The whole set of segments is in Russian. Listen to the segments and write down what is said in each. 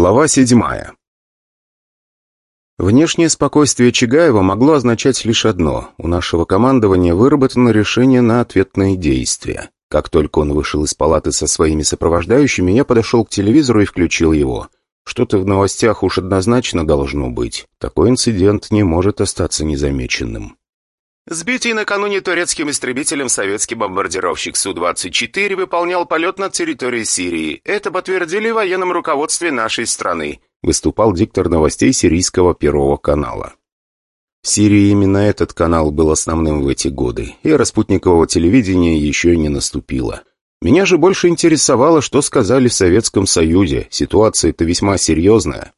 Глава седьмая. Внешнее спокойствие Чигаева могло означать лишь одно. У нашего командования выработано решение на ответные действия. Как только он вышел из палаты со своими сопровождающими, я подошел к телевизору и включил его. Что-то в новостях уж однозначно должно быть. Такой инцидент не может остаться незамеченным. Сбитый накануне турецким истребителем советский бомбардировщик Су-24 выполнял полет над территорией Сирии. Это подтвердили в военном руководстве нашей страны. Выступал диктор новостей сирийского Первого канала. В Сирии именно этот канал был основным в эти годы, и распутникового телевидения еще не наступило. Меня же больше интересовало, что сказали в Советском Союзе. Ситуация-то весьма серьезная.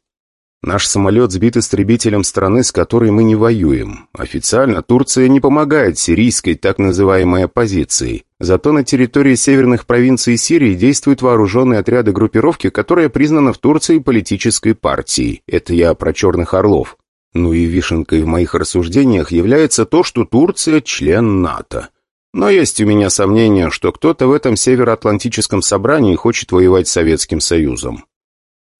Наш самолет сбит истребителем страны, с которой мы не воюем. Официально Турция не помогает сирийской так называемой оппозиции. Зато на территории северных провинций Сирии действуют вооруженные отряды группировки, которая признана в Турции политической партией. Это я про «Черных орлов». Ну и вишенкой в моих рассуждениях является то, что Турция – член НАТО. Но есть у меня сомнение, что кто-то в этом Североатлантическом собрании хочет воевать с Советским Союзом.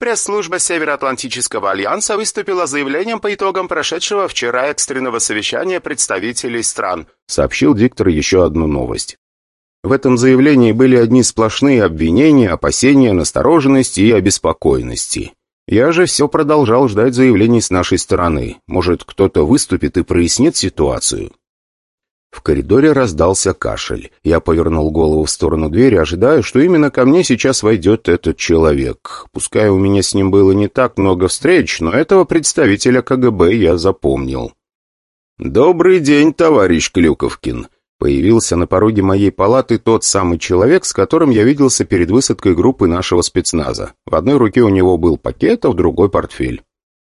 Пресс-служба Североатлантического альянса выступила заявлением по итогам прошедшего вчера экстренного совещания представителей стран, сообщил диктор еще одну новость. В этом заявлении были одни сплошные обвинения, опасения, настороженности и обеспокоенности. Я же все продолжал ждать заявлений с нашей стороны. Может, кто-то выступит и прояснит ситуацию. В коридоре раздался кашель. Я повернул голову в сторону двери, ожидая, что именно ко мне сейчас войдет этот человек. Пускай у меня с ним было не так много встреч, но этого представителя КГБ я запомнил. «Добрый день, товарищ Клюковкин!» Появился на пороге моей палаты тот самый человек, с которым я виделся перед высадкой группы нашего спецназа. В одной руке у него был пакет, а в другой портфель.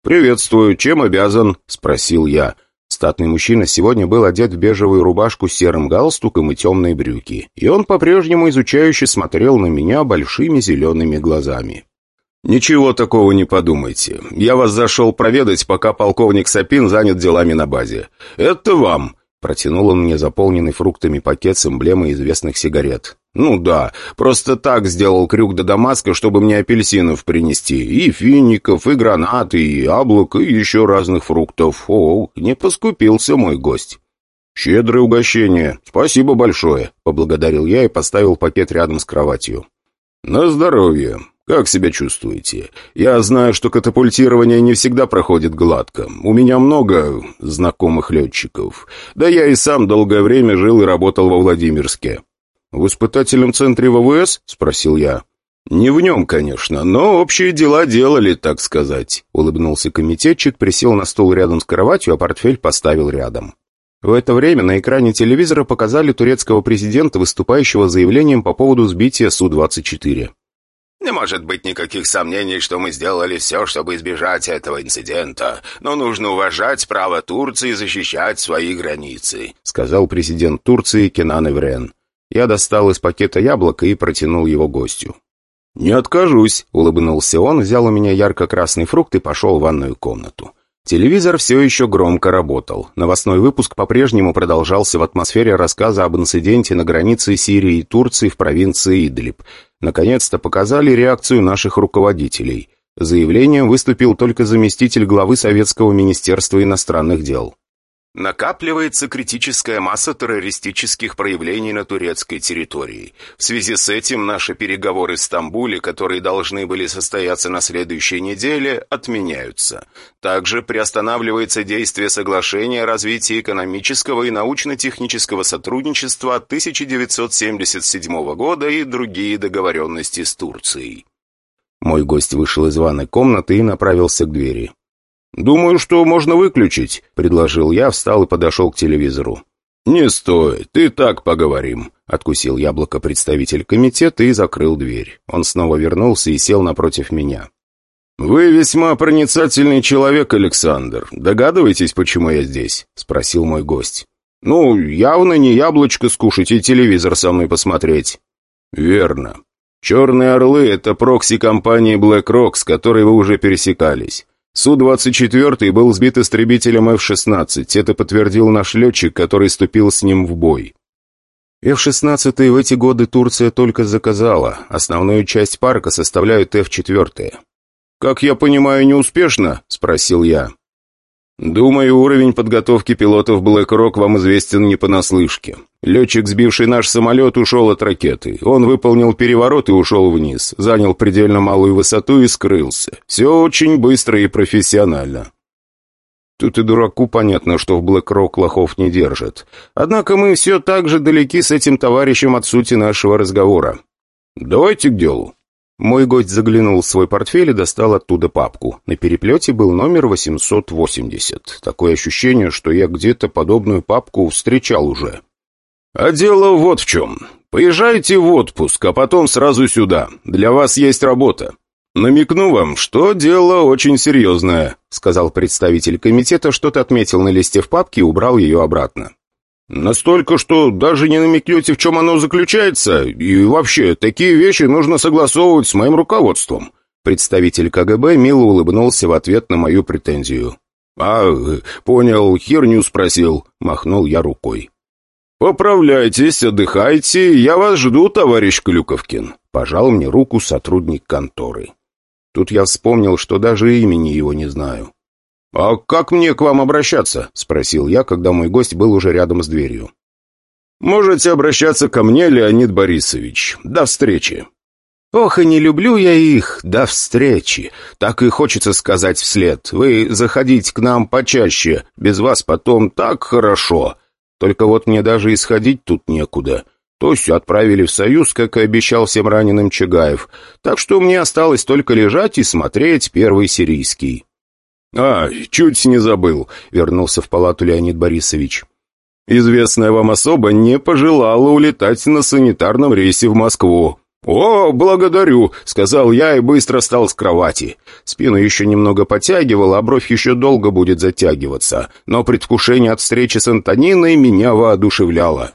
«Приветствую, чем обязан?» — спросил я. Статный мужчина сегодня был одет в бежевую рубашку с серым галстуком и темные брюки, и он по-прежнему изучающе смотрел на меня большими зелеными глазами. «Ничего такого не подумайте. Я вас зашел проведать, пока полковник Сапин занят делами на базе. Это вам!» Протянул он мне заполненный фруктами пакет с эмблемой известных сигарет. «Ну да, просто так сделал крюк до Дамаска, чтобы мне апельсинов принести. И фиников, и гранаты, и яблок, и еще разных фруктов. О, не поскупился мой гость». «Щедрое угощение. Спасибо большое», — поблагодарил я и поставил пакет рядом с кроватью. «На здоровье. «Как себя чувствуете? Я знаю, что катапультирование не всегда проходит гладко. У меня много знакомых летчиков. Да я и сам долгое время жил и работал во Владимирске». «В испытательном центре ВВС?» — спросил я. «Не в нем, конечно, но общие дела делали, так сказать», — улыбнулся комитетчик, присел на стул рядом с кроватью, а портфель поставил рядом. В это время на экране телевизора показали турецкого президента, выступающего заявлением по поводу сбития Су-24. Не может быть никаких сомнений, что мы сделали все, чтобы избежать этого инцидента, но нужно уважать право Турции защищать свои границы», сказал президент Турции Кенан Эврен. Я достал из пакета яблоко и протянул его гостю. «Не откажусь», — улыбнулся он, взял у меня ярко-красный фрукт и пошел в ванную комнату. Телевизор все еще громко работал. Новостной выпуск по-прежнему продолжался в атмосфере рассказа об инциденте на границе Сирии и Турции в провинции Идлиб. Наконец-то показали реакцию наших руководителей. Заявлением выступил только заместитель главы Советского министерства иностранных дел. Накапливается критическая масса террористических проявлений на турецкой территории. В связи с этим наши переговоры в Стамбуле, которые должны были состояться на следующей неделе, отменяются. Также приостанавливается действие соглашения о развитии экономического и научно-технического сотрудничества 1977 года и другие договоренности с Турцией. Мой гость вышел из ванной комнаты и направился к двери. «Думаю, что можно выключить», — предложил я, встал и подошел к телевизору. «Не стоит, и так поговорим», — откусил яблоко представитель комитета и закрыл дверь. Он снова вернулся и сел напротив меня. «Вы весьма проницательный человек, Александр. Догадываетесь, почему я здесь?» — спросил мой гость. «Ну, явно не яблочко скушать и телевизор со мной посмотреть». «Верно. Черные орлы — это прокси компании BlackRock, с которой вы уже пересекались. Су-24 был сбит истребителем F-16. Это подтвердил наш летчик, который ступил с ним в бой. F-16 в эти годы Турция только заказала. Основную часть парка составляют F-4. как я понимаю, неуспешно?» — спросил я. «Думаю, уровень подготовки пилотов Black Rock вам известен не понаслышке. Летчик, сбивший наш самолет, ушел от ракеты. Он выполнил переворот и ушел вниз, занял предельно малую высоту и скрылся. Все очень быстро и профессионально». Тут и дураку понятно, что в Black Rock лохов не держат. Однако мы все так же далеки с этим товарищем от сути нашего разговора. «Давайте к делу». Мой гость заглянул в свой портфель и достал оттуда папку. На переплете был номер 880. Такое ощущение, что я где-то подобную папку встречал уже. «А дело вот в чем. Поезжайте в отпуск, а потом сразу сюда. Для вас есть работа. Намекну вам, что дело очень серьезное», сказал представитель комитета, что-то отметил на листе в папке и убрал ее обратно. Настолько, что даже не намекнете, в чем оно заключается, и вообще, такие вещи нужно согласовывать с моим руководством». Представитель КГБ мило улыбнулся в ответ на мою претензию. «А, понял, херню спросил», — махнул я рукой. «Поправляйтесь, отдыхайте, я вас жду, товарищ Клюковкин», — пожал мне руку сотрудник конторы. Тут я вспомнил, что даже имени его не знаю. «А как мне к вам обращаться?» — спросил я, когда мой гость был уже рядом с дверью. «Можете обращаться ко мне, Леонид Борисович. До встречи». «Ох, и не люблю я их. До встречи. Так и хочется сказать вслед. Вы заходите к нам почаще. Без вас потом так хорошо. Только вот мне даже исходить тут некуда. Тосю отправили в Союз, как и обещал всем раненым Чагаев. Так что мне осталось только лежать и смотреть первый сирийский». «А, чуть не забыл», — вернулся в палату Леонид Борисович. «Известная вам особа не пожелала улетать на санитарном рейсе в Москву». «О, благодарю», — сказал я и быстро встал с кровати. Спину еще немного подтягивал, а бровь еще долго будет затягиваться, но предвкушение от встречи с Антониной меня воодушевляло.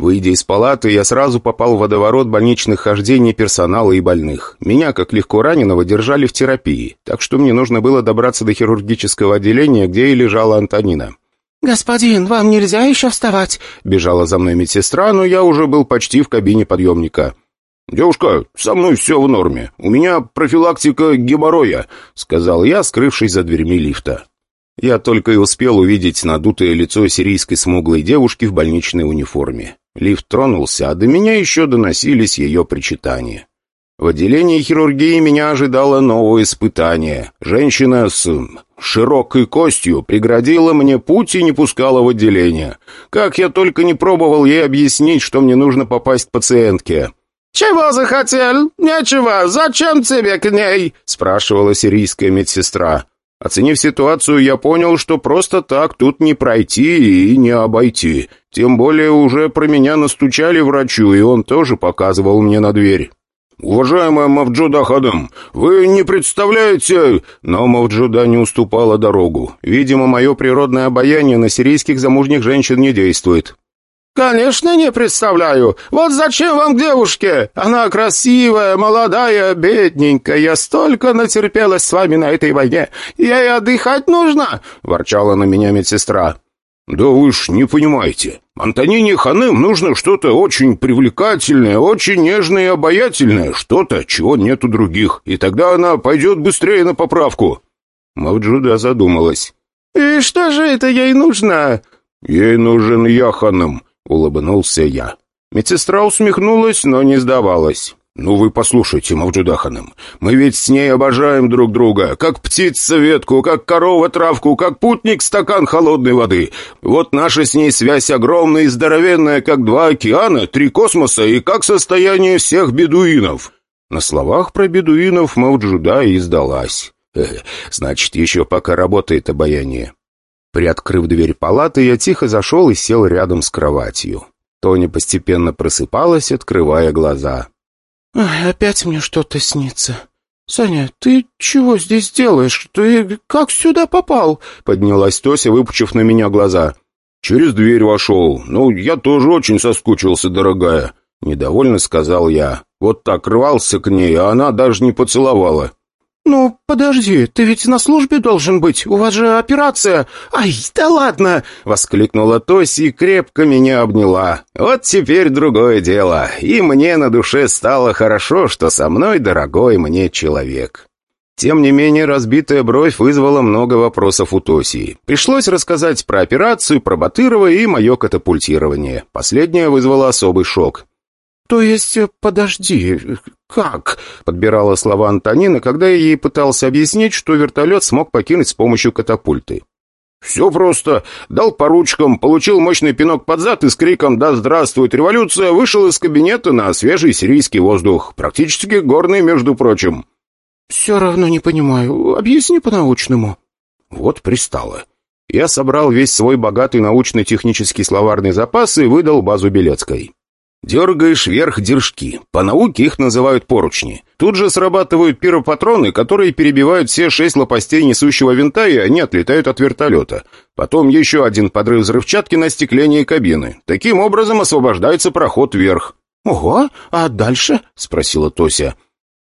Выйдя из палаты, я сразу попал в водоворот больничных хождений персонала и больных. Меня, как легко раненого, держали в терапии, так что мне нужно было добраться до хирургического отделения, где и лежала Антонина. «Господин, вам нельзя еще вставать?» Бежала за мной медсестра, но я уже был почти в кабине подъемника. «Девушка, со мной все в норме. У меня профилактика геморроя», — сказал я, скрывшись за дверьми лифта. Я только и успел увидеть надутое лицо сирийской смуглой девушки в больничной униформе. Лифт тронулся, а до меня еще доносились ее причитания. В отделении хирургии меня ожидало новое испытание. Женщина с широкой костью преградила мне путь и не пускала в отделение. Как я только не пробовал ей объяснить, что мне нужно попасть к пациентке. «Чего захотел? Нечего. Зачем тебе к ней?» спрашивала сирийская медсестра. Оценив ситуацию, я понял, что просто так тут не пройти и не обойти. Тем более уже про меня настучали врачу, и он тоже показывал мне на дверь. «Уважаемая Мавджуда Хадам, вы не представляете...» Но Мавджуда не уступала дорогу. Видимо, мое природное обаяние на сирийских замужних женщин не действует. «Конечно, не представляю. Вот зачем вам девушке? Она красивая, молодая, бедненькая. Я столько натерпелась с вами на этой войне. Ей отдыхать нужно!» — ворчала на меня медсестра. «Да вы ж не понимаете. Антонине Ханым нужно что-то очень привлекательное, очень нежное и обаятельное, что-то, чего нет у других, и тогда она пойдет быстрее на поправку». Мавджуда задумалась. «И что же это ей нужно?» «Ей нужен я, Ханым. — улыбнулся я. Медсестра усмехнулась, но не сдавалась. «Ну вы послушайте, Мавджудаханым, мы ведь с ней обожаем друг друга, как птица ветку, как корова травку, как путник стакан холодной воды. Вот наша с ней связь огромная и здоровенная, как два океана, три космоса и как состояние всех бедуинов». На словах про бедуинов Мавджуда и сдалась. «Значит, еще пока работает обаяние». Приоткрыв дверь палаты, я тихо зашел и сел рядом с кроватью. Тоня постепенно просыпалась, открывая глаза. «Ой, опять мне что-то снится. Саня, ты чего здесь делаешь? Ты как сюда попал?» Поднялась Тося, выпучив на меня глаза. «Через дверь вошел. Ну, я тоже очень соскучился, дорогая», — недовольно сказал я. Вот так рвался к ней, а она даже не поцеловала. «Ну, подожди, ты ведь на службе должен быть, у вас же операция!» «Ай, да ладно!» — воскликнула Тоси и крепко меня обняла. «Вот теперь другое дело, и мне на душе стало хорошо, что со мной дорогой мне человек». Тем не менее, разбитая бровь вызвала много вопросов у Тосии. Пришлось рассказать про операцию, про Батырова и мое катапультирование. Последнее вызвало особый шок. «То есть, подожди, как?» — подбирала слова Антонина, когда я ей пытался объяснить, что вертолет смог покинуть с помощью катапульты. «Все просто. Дал по ручкам, получил мощный пинок под зад и с криком «Да здравствует революция!» вышел из кабинета на свежий сирийский воздух. Практически горный, между прочим. «Все равно не понимаю. Объясни по-научному». Вот пристало. Я собрал весь свой богатый научно-технический словарный запас и выдал базу Белецкой. Дергаешь вверх держки. По науке их называют поручни. Тут же срабатывают пиропатроны, которые перебивают все шесть лопастей несущего винта, и они отлетают от вертолета. Потом еще один подрыв взрывчатки на стеклении кабины. Таким образом освобождается проход вверх. «Ого, а дальше?» — спросила Тося.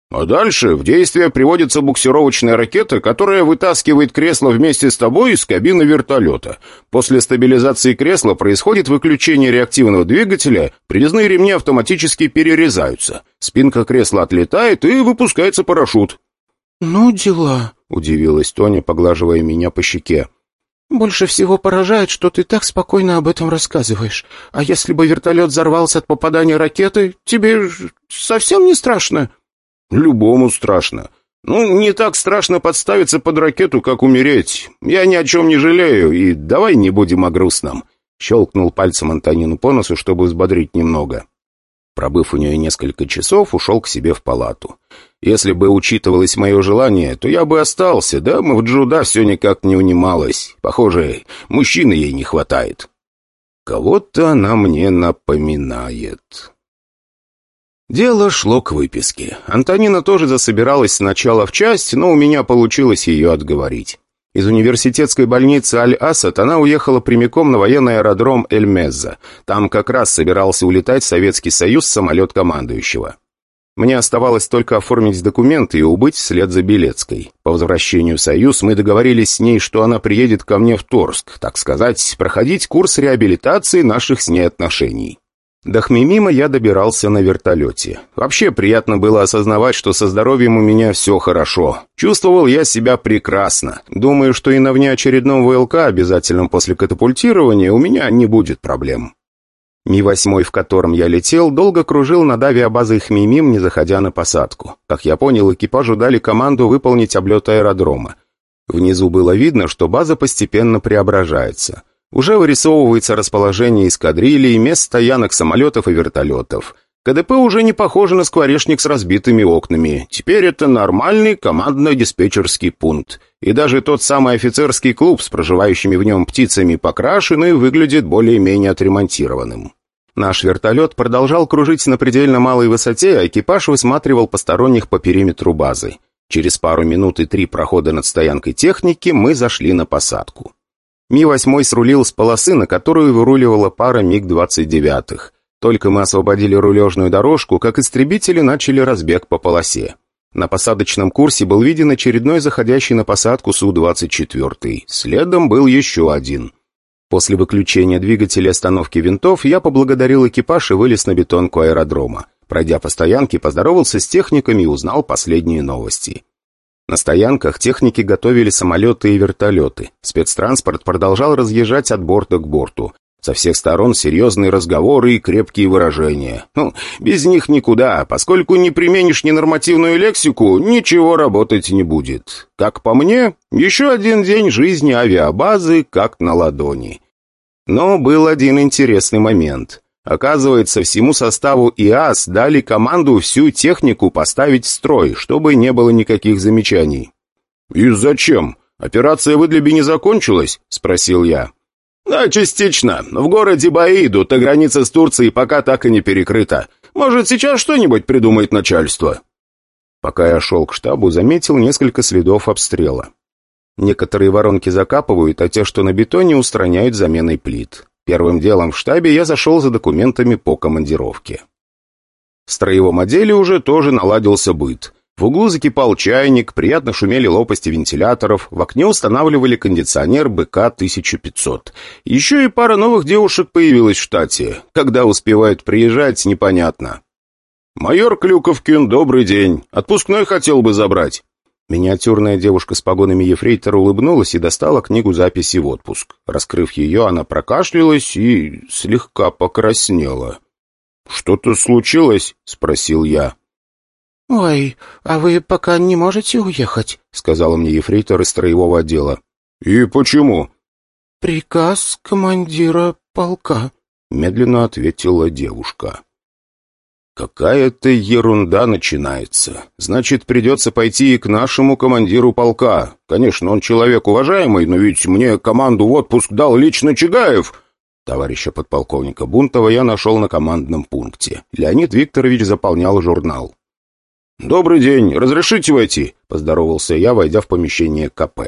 А дальше в действие приводится буксировочная ракета, которая вытаскивает кресло вместе с тобой из кабины вертолета. После стабилизации кресла происходит выключение реактивного двигателя, привязные ремни автоматически перерезаются. Спинка кресла отлетает и выпускается парашют. «Ну, дела», — удивилась Тоня, поглаживая меня по щеке. «Больше всего поражает, что ты так спокойно об этом рассказываешь. А если бы вертолет взорвался от попадания ракеты, тебе совсем не страшно?» Любому страшно. Ну, не так страшно подставиться под ракету, как умереть. Я ни о чем не жалею, и давай не будем о грустном». Щелкнул пальцем Антонину по носу, чтобы взбодрить немного. Пробыв у нее несколько часов, ушел к себе в палату. Если бы учитывалось мое желание, то я бы остался, да мы в Джуда все никак не унималось. Похоже, мужчины ей не хватает. Кого-то она мне напоминает. Дело шло к выписке. Антонина тоже засобиралась сначала в часть, но у меня получилось ее отговорить. Из университетской больницы Аль-Асад она уехала прямиком на военный аэродром Эль-Мезза. Там как раз собирался улетать Советский Союз самолет командующего. Мне оставалось только оформить документы и убыть вслед за Белецкой. По возвращению в Союз мы договорились с ней, что она приедет ко мне в Торск, так сказать, проходить курс реабилитации наших с ней отношений. До Хмимима я добирался на вертолете. Вообще приятно было осознавать, что со здоровьем у меня все хорошо. Чувствовал я себя прекрасно. Думаю, что и на внеочередном ВЛК, обязательном после катапультирования, у меня не будет проблем. Ми-8, в котором я летел, долго кружил над авиабазой Хмимим, не заходя на посадку. Как я понял, экипажу дали команду выполнить облет аэродрома. Внизу было видно, что база постепенно преображается. Уже вырисовывается расположение эскадрилий, мест стоянок самолетов и вертолетов. КДП уже не похоже на скворечник с разбитыми окнами. Теперь это нормальный командно-диспетчерский пункт. И даже тот самый офицерский клуб с проживающими в нем птицами покрашен и выглядит более-менее отремонтированным. Наш вертолет продолжал кружить на предельно малой высоте, а экипаж высматривал посторонних по периметру базы. Через пару минут и три прохода над стоянкой техники мы зашли на посадку. Ми-8 срулил с полосы, на которую выруливала пара МиГ-29. Только мы освободили рулежную дорожку, как истребители начали разбег по полосе. На посадочном курсе был виден очередной заходящий на посадку Су-24. Следом был еще один. После выключения двигателя остановки винтов я поблагодарил экипаж и вылез на бетонку аэродрома. Пройдя по стоянке, поздоровался с техниками и узнал последние новости. На стоянках техники готовили самолеты и вертолеты. Спецтранспорт продолжал разъезжать от борта к борту. Со всех сторон серьезные разговоры и крепкие выражения. Ну, без них никуда, поскольку не применишь ненормативную лексику, ничего работать не будет. Как по мне, еще один день жизни авиабазы как на ладони. Но был один интересный момент. Оказывается, всему составу ИАС дали команду всю технику поставить в строй, чтобы не было никаких замечаний. «И зачем? Операция в Идлибе не закончилась?» — спросил я. «Да, частично. В городе бои идут, а граница с Турцией пока так и не перекрыта. Может, сейчас что-нибудь придумает начальство?» Пока я шел к штабу, заметил несколько следов обстрела. Некоторые воронки закапывают, а те, что на бетоне, устраняют заменой плит. Первым делом в штабе я зашел за документами по командировке. В строевом отделе уже тоже наладился быт. В углу закипал чайник, приятно шумели лопасти вентиляторов, в окне устанавливали кондиционер БК-1500. Еще и пара новых девушек появилась в штате. Когда успевают приезжать, непонятно. «Майор Клюковкин, добрый день. Отпускной хотел бы забрать». Миниатюрная девушка с погонами ефрейтора улыбнулась и достала книгу записи в отпуск. Раскрыв ее, она прокашлялась и слегка покраснела. «Что-то случилось?» — спросил я. «Ой, а вы пока не можете уехать?» — сказала мне ефрейтор из строевого отдела. «И почему?» «Приказ командира полка», — медленно ответила девушка. «Какая-то ерунда начинается. Значит, придется пойти и к нашему командиру полка. Конечно, он человек уважаемый, но ведь мне команду в отпуск дал лично Чигаев». Товарища подполковника Бунтова я нашел на командном пункте. Леонид Викторович заполнял журнал. «Добрый день. Разрешите войти?» — поздоровался я, войдя в помещение КП.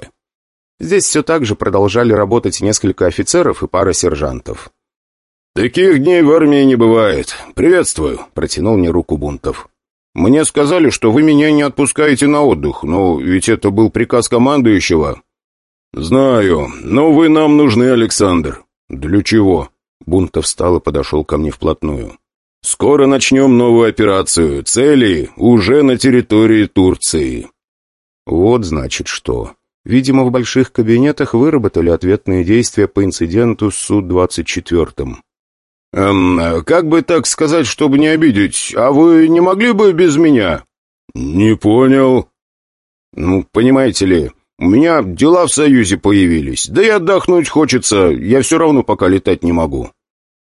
Здесь все так же продолжали работать несколько офицеров и пара сержантов. «Таких дней в армии не бывает. Приветствую», — протянул мне руку Бунтов. «Мне сказали, что вы меня не отпускаете на отдых, но ведь это был приказ командующего». «Знаю, но вы нам нужны, Александр». «Для чего?» Бунтов встал и подошел ко мне вплотную. «Скоро начнем новую операцию. Цели уже на территории Турции». «Вот значит что. Видимо, в больших кабинетах выработали ответные действия по инциденту с Су-24. «Эм, как бы так сказать, чтобы не обидеть, а вы не могли бы без меня?» «Не понял». «Ну, понимаете ли, у меня дела в Союзе появились, да и отдохнуть хочется, я все равно пока летать не могу».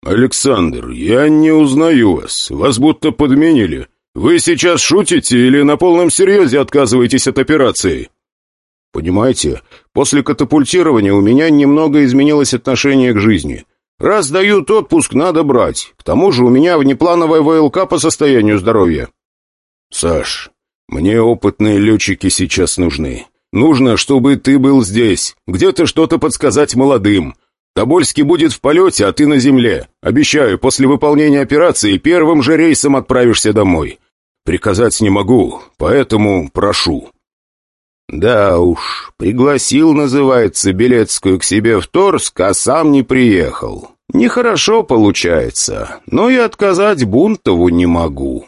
«Александр, я не узнаю вас, вас будто подменили. Вы сейчас шутите или на полном серьезе отказываетесь от операции?» «Понимаете, после катапультирования у меня немного изменилось отношение к жизни». Раз дают отпуск, надо брать. К тому же у меня внеплановая ВЛК по состоянию здоровья. Саш, мне опытные летчики сейчас нужны. Нужно, чтобы ты был здесь. Где-то что-то подсказать молодым. Тобольский будет в полете, а ты на земле. Обещаю, после выполнения операции первым же рейсом отправишься домой. Приказать не могу, поэтому прошу. Да уж, пригласил, называется, Белецкую к себе в Торск, а сам не приехал. Нехорошо получается, но и отказать Бунтову не могу.